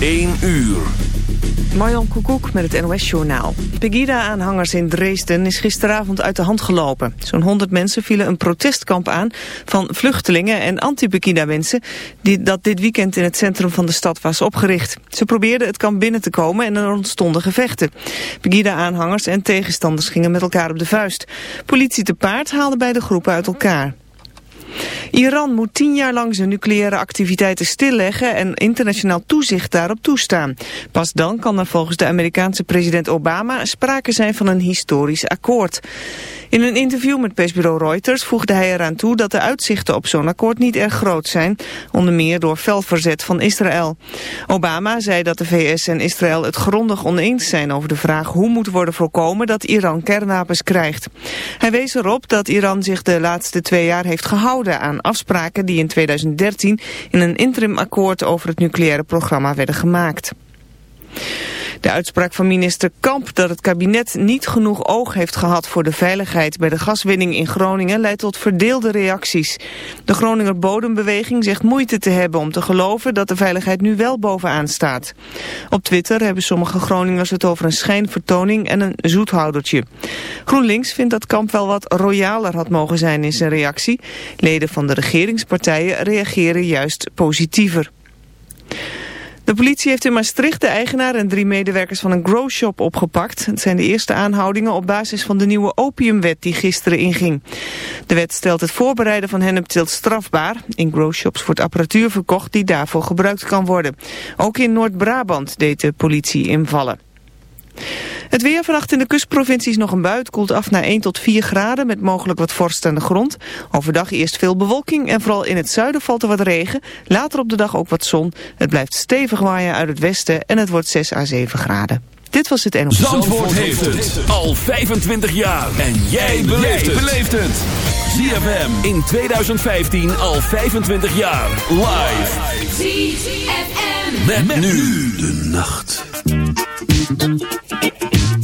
1 uur. Marjan Koekoek met het NOS-journaal. Pegida-aanhangers in Dresden is gisteravond uit de hand gelopen. Zo'n 100 mensen vielen een protestkamp aan van vluchtelingen en anti-Pegida-mensen... dat dit weekend in het centrum van de stad was opgericht. Ze probeerden het kamp binnen te komen en er ontstonden gevechten. Pegida-aanhangers en tegenstanders gingen met elkaar op de vuist. Politie te paard haalde beide groepen uit elkaar. Iran moet tien jaar lang zijn nucleaire activiteiten stilleggen en internationaal toezicht daarop toestaan. Pas dan kan er volgens de Amerikaanse president Obama sprake zijn van een historisch akkoord. In een interview met persbureau Reuters voegde hij eraan toe dat de uitzichten op zo'n akkoord niet erg groot zijn, onder meer door veldverzet van Israël. Obama zei dat de VS en Israël het grondig oneens zijn over de vraag hoe moet worden voorkomen dat Iran kernwapens krijgt. Hij wees erop dat Iran zich de laatste twee jaar heeft gehouden aan afspraken die in 2013 in een interim akkoord over het nucleaire programma werden gemaakt. De uitspraak van minister Kamp dat het kabinet niet genoeg oog heeft gehad voor de veiligheid bij de gaswinning in Groningen leidt tot verdeelde reacties. De Groninger Bodembeweging zegt moeite te hebben om te geloven dat de veiligheid nu wel bovenaan staat. Op Twitter hebben sommige Groningers het over een schijnvertoning en een zoethoudertje. GroenLinks vindt dat Kamp wel wat royaler had mogen zijn in zijn reactie. Leden van de regeringspartijen reageren juist positiever. De politie heeft in Maastricht de eigenaar en drie medewerkers van een growshop opgepakt. Het zijn de eerste aanhoudingen op basis van de nieuwe opiumwet die gisteren inging. De wet stelt het voorbereiden van hennepteelt strafbaar. In growshops wordt apparatuur verkocht die daarvoor gebruikt kan worden. Ook in Noord-Brabant deed de politie invallen. Het weer vannacht in de kustprovincies nog een bui. koelt af naar 1 tot 4 graden met mogelijk wat vorst aan de grond. Overdag eerst veel bewolking en vooral in het zuiden valt er wat regen. Later op de dag ook wat zon. Het blijft stevig waaien uit het westen en het wordt 6 à 7 graden. Dit was het NOS. Zandvoort, heeft het al 25 jaar. En jij beleeft het. ZFM in 2015 al 25 jaar. Live. ZFM. met nu de nacht.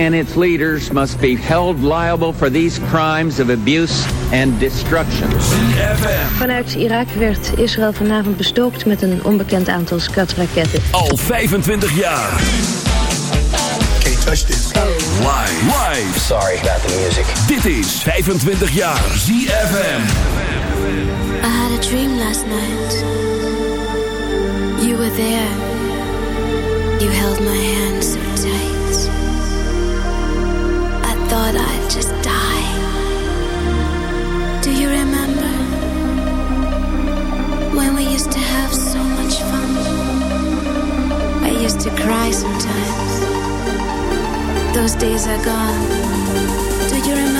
and its leaders must be held liable for these crimes of abuse and destruction. ZFM. Vanuit Irak werd Israël vanavond bestookt met een onbekend aantal skatraketten. Al 25 jaar. Can't touch this. Live. Live. Sorry about the music. Dit is 25 jaar ZFM. I had a dream last night. You were there. You held my hand thought I'd just die. Do you remember? When we used to have so much fun. I used to cry sometimes. Those days are gone. Do you remember?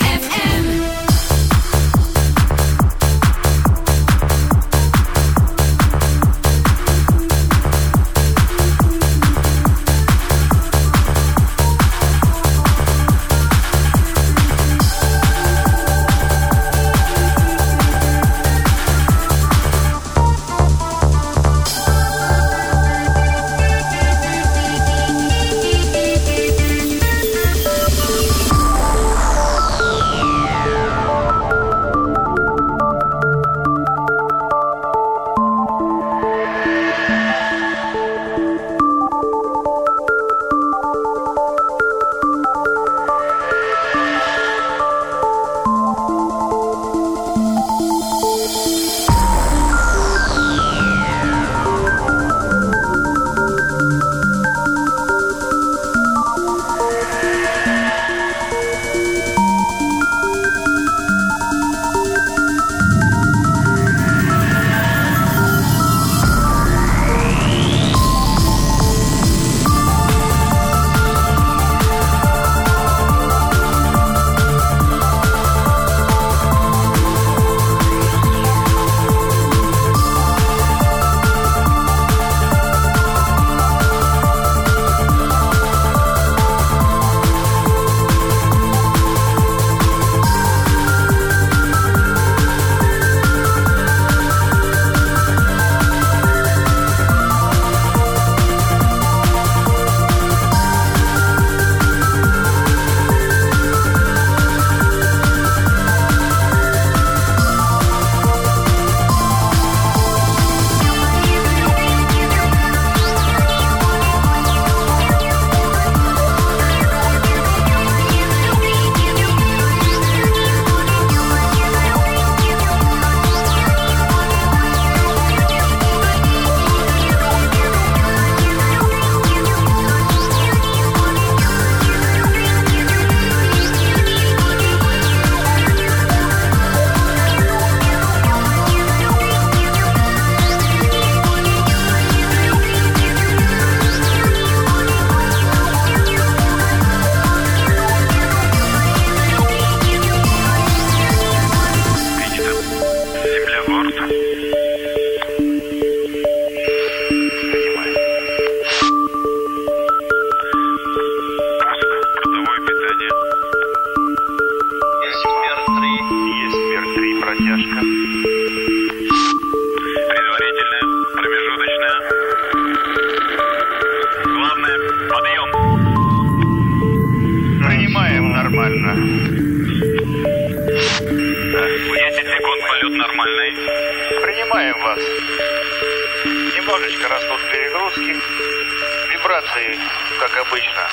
Вибрации, как обычно.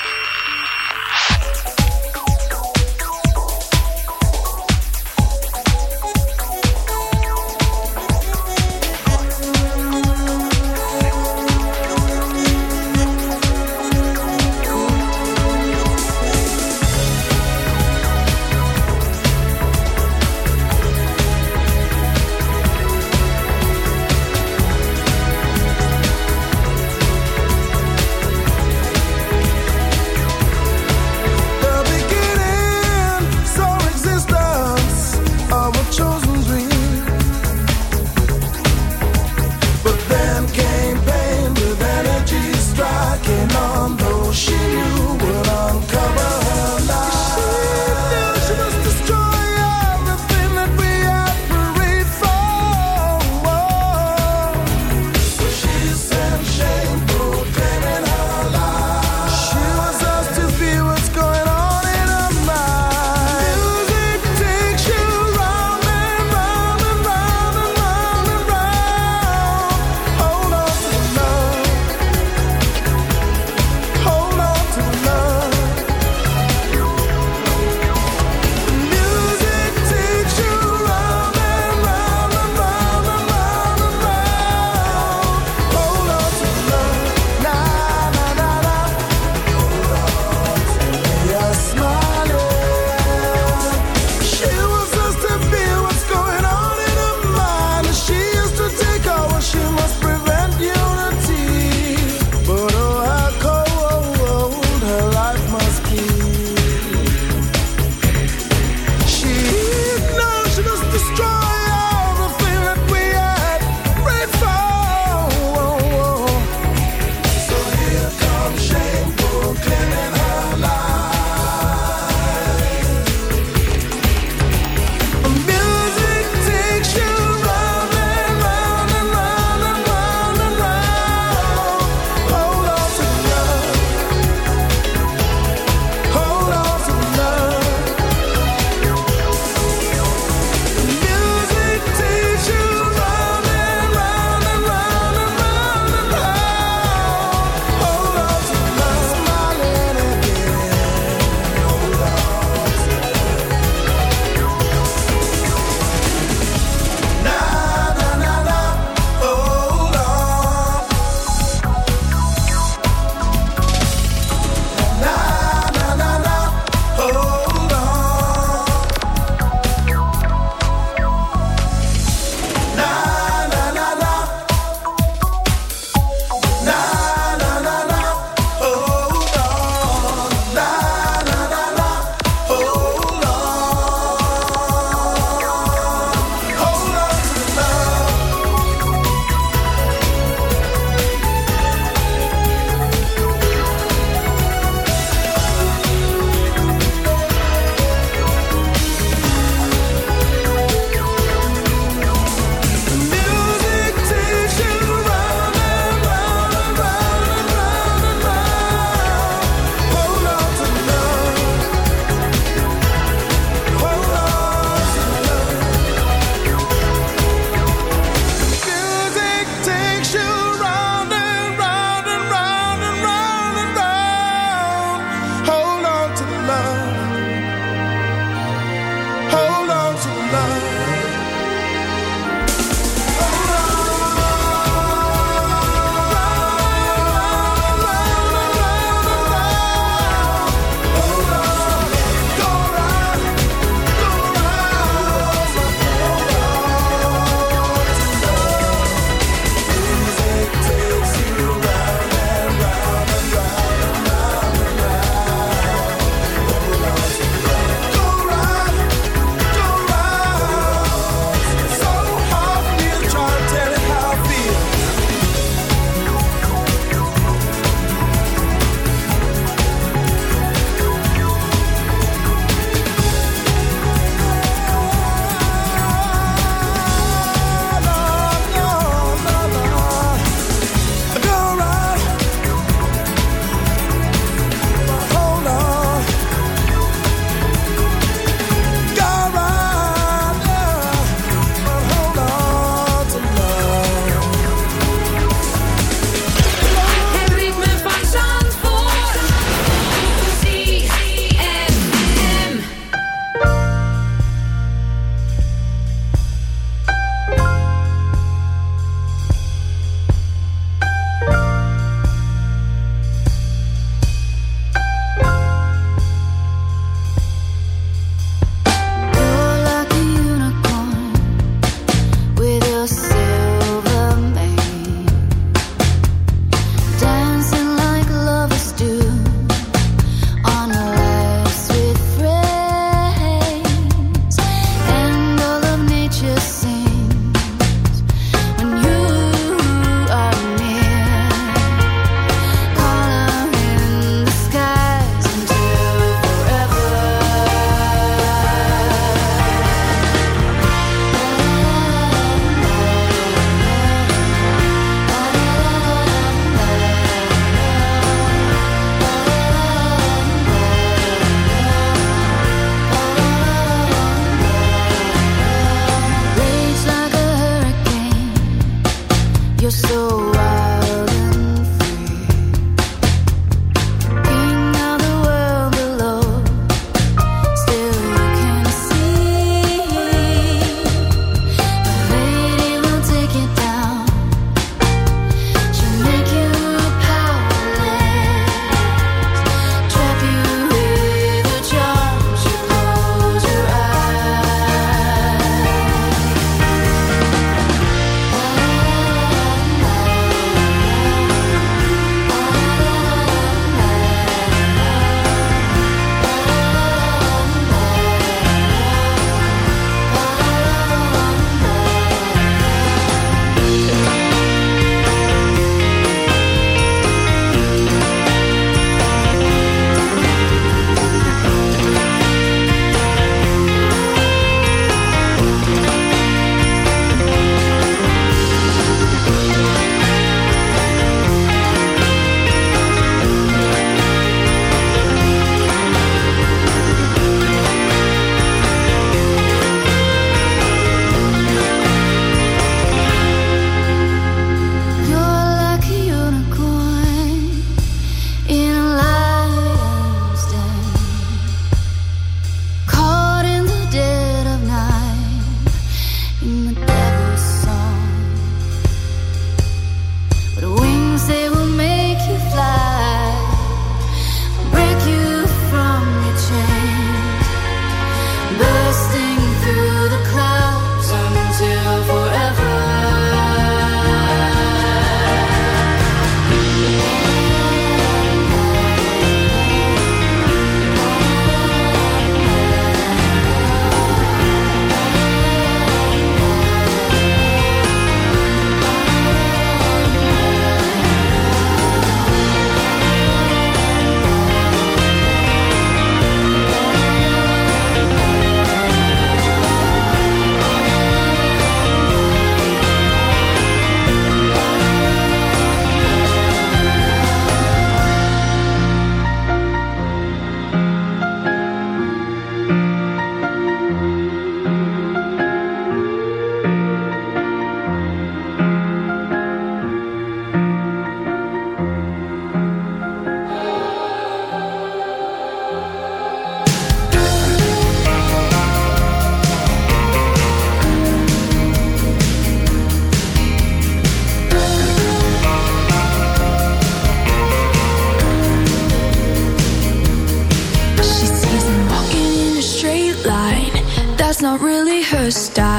Not really her style.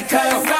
like her.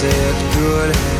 said good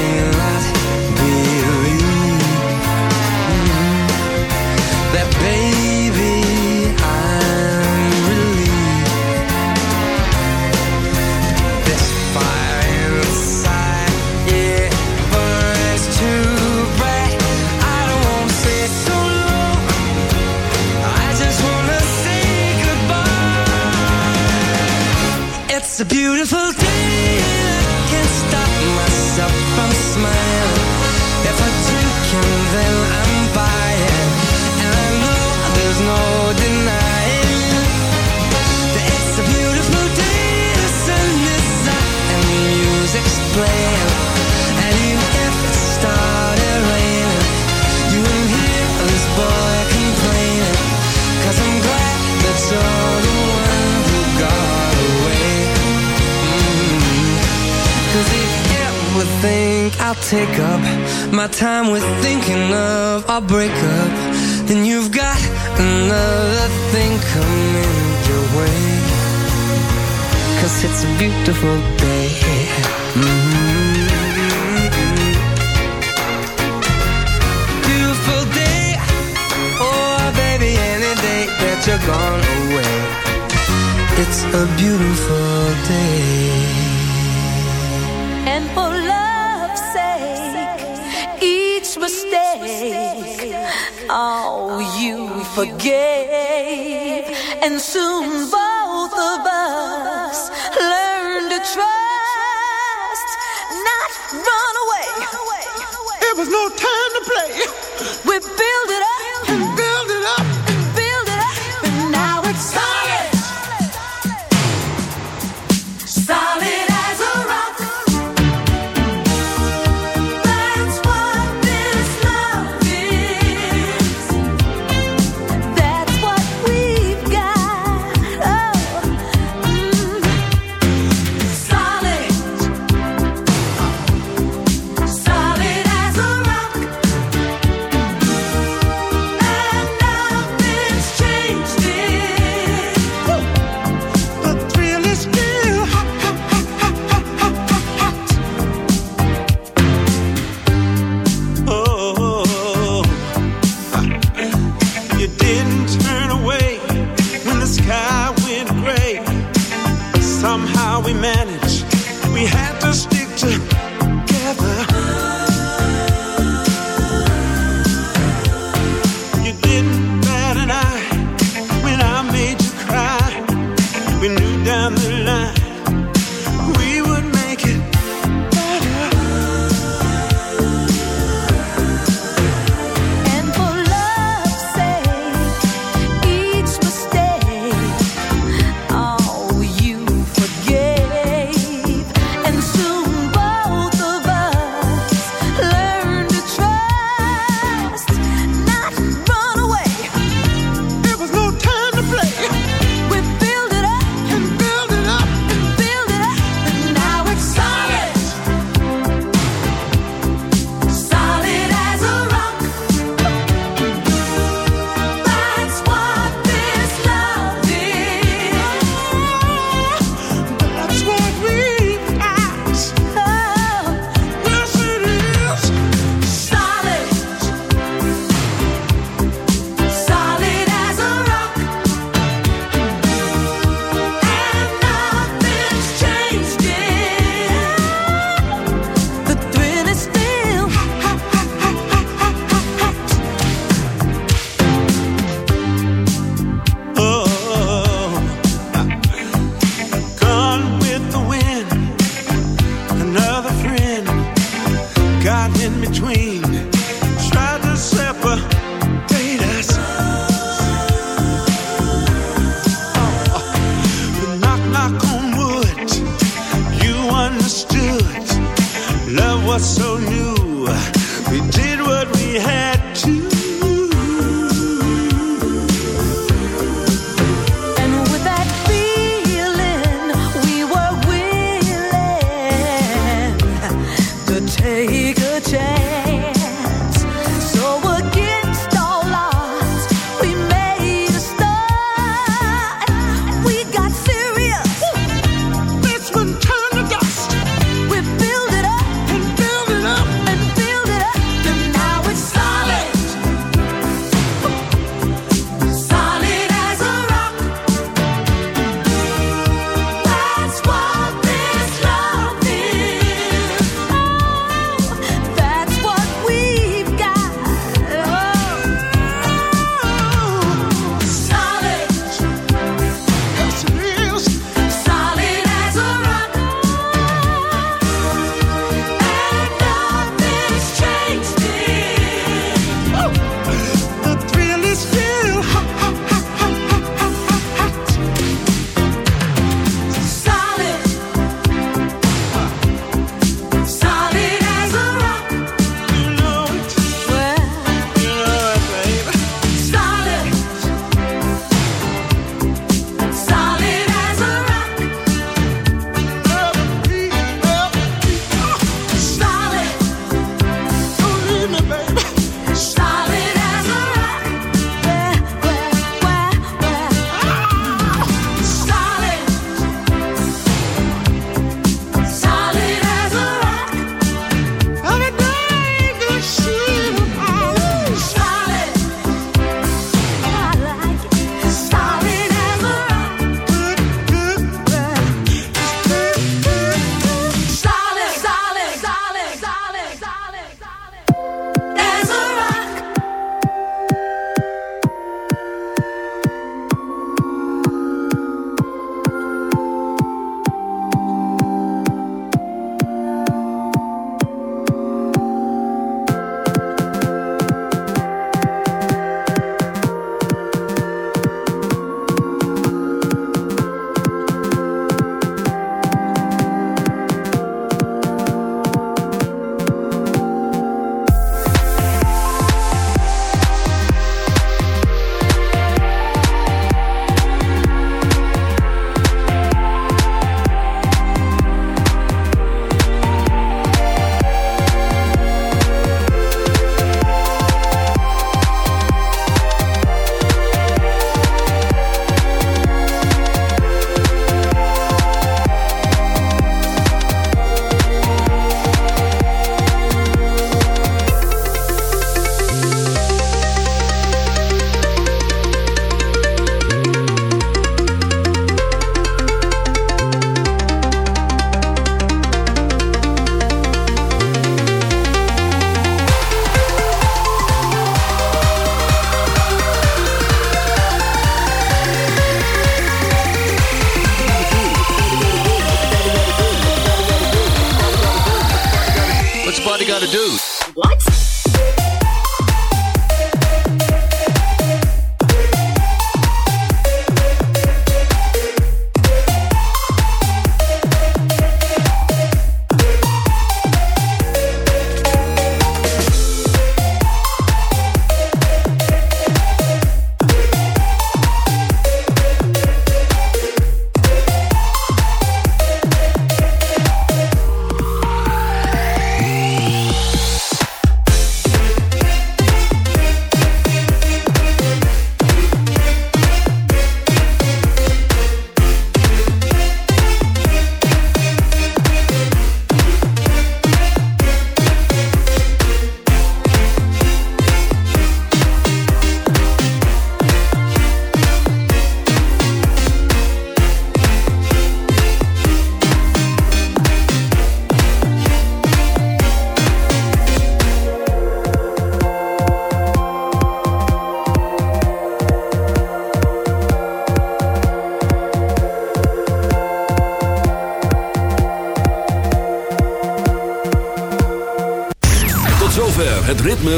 heart break